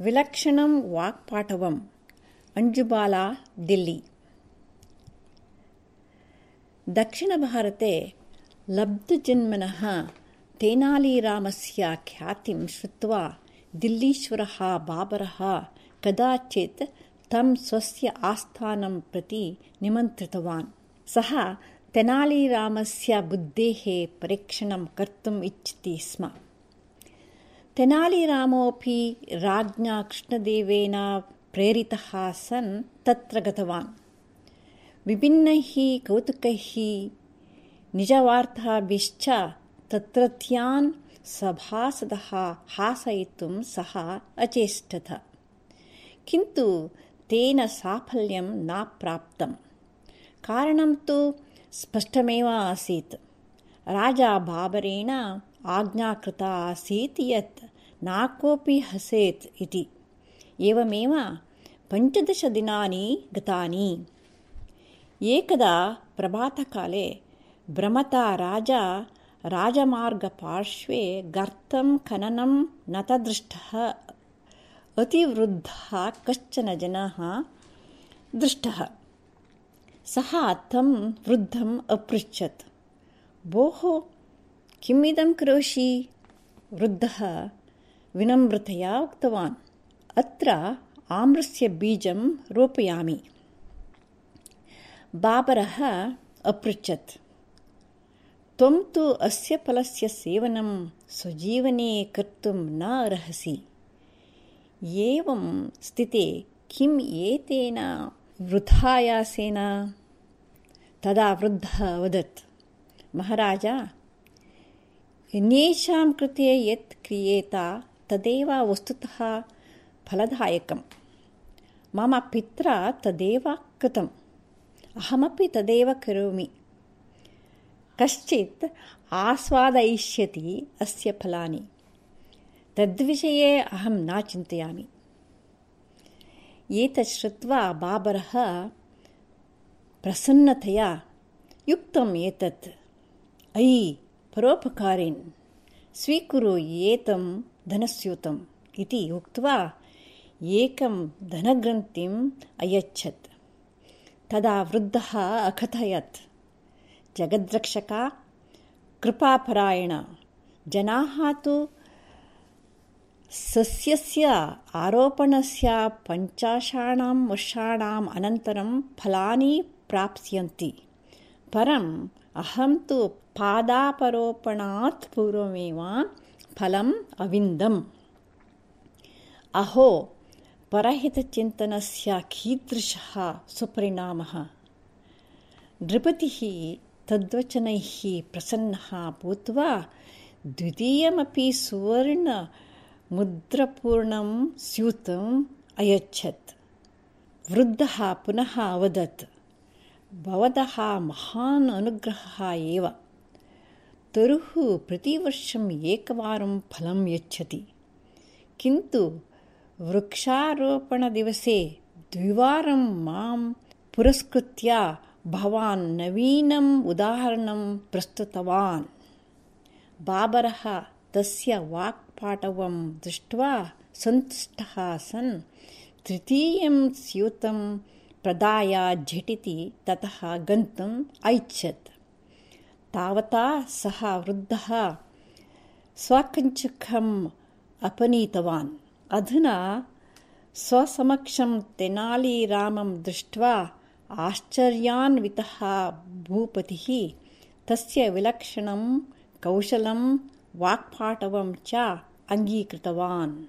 विलक्षणं वाक्पाटवम् अञ्जुबाला दिल्ली। दक्षिणभारते लब्धजन्मनः तेनालीरामस्य ख्यातिं श्रुत्वा दिल्लीश्वरः, बाबरः कदाचित् तं स्वस्य आस्थानं प्रति निमन्त्रितवान्। सः तेनालीरामस्य बुद्धेः परीक्षणं कर्तुम् इच्छति स्म। तेनालीरामोऽपि राज्ञा कृष्णदेवेन प्रेरितः सन् तत्र गतवान्। विभिन्नैः कौतुकैः निजवार्ताभिश्च तत्रत्यान् सभासदः हासयितुं सः अचेष्टत। किन्तु तेन साफल्यं न प्राप्तम्। कारणं तु स्पष्टमेव आसीत्। राजा बाबरेण आज्ञा कृता आसीत् यत् न कोऽपि हसेत् इति। एवमेव पञ्चदशदिनानि गतानि। एकदा प्रभातकाले भ्रमता राजा राजमार्गपार्श्वे गर्तं खननं नतदृष्टः अतिवृद्धः कश्चन जनः दृष्टः। सः तं वृद्धम् अपृच्छत्। भोः किम् इदं करोषि? वृद्धः विनम्रतया उक्तवान्। अत्र आम्रस्य बीजं रोपयामि। बाबरः अपृच्छत्। त्वं तु अस्य फलस्य सेवनं स्वजीवने कर्तुं न अर्हसि। एवं स्थिते किम् एतेन वृथायासेन? तदा वृद्धः अवदत् महाराज अन्येषां कृते यत् क्रियेत तदेव वस्तुतः फलदायकम्। मम पित्रा तदेव कृतम्। अहमपि तदेव करोमि। कश्चित् आस्वादयिष्यति अस्य फलानि। तद्विषये अहं न चिन्तयामि। एतत् श्रुत्वा बाबरः प्रसन्नतया युक्तम् एतत्। अयि परोपकारिन् स्वीकुरु एतं धनस्यूतम् इति उक्त्वा एकं धनग्रन्थिम् अयच्छत्। तदा वृद्धः अकथयत् जगद्रक्षक कृपापरायण जनाः तु सस्यस्य आरोपणस्य पञ्चाशाणां वर्षाणाम् अनन्तरं फलानि प्राप्स्यन्ति। परम् अहं तु पादापरोपणात् पूर्वमेव फलम् अविन्दम्। अहो परहितचिन्तनस्य कीदृशः सुपरिणामः? नृपतिः तद्वचनैः प्रसन्नः भूत्वा द्वितीयमपि सुवर्णमुद्रपूर्णं स्यूतम् अयच्छत्। वृद्धः पुनः अवदत्। भवतः महान् अनुग्रहः एव तरुः प्रतिवर्षम् एकवारं फलं यच्छति। किन्तु वृक्षारोपणदिवसे द्विवारं मां पुरस्कृत्य भवान् नवीनम् उदाहरणं प्रस्तुतवान्। बाबरः तस्य वाक्पाटवं दृष्ट्वा सन्तुष्टः सन् तृतीयं स्यूतं प्रदाय झटिति ततः गन्तुम् ऐच्छत् तावता सः वृद्धः स्वकञ्चुकम् अपनीतवान्। अधुना स्वसमक्षं तेनालीरामं दृष्ट्वा आश्चर्यान्वितः भूपतिः तस्य विलक्षणं कौशलं वाक्पाटवं च अङ्गीकृतवान्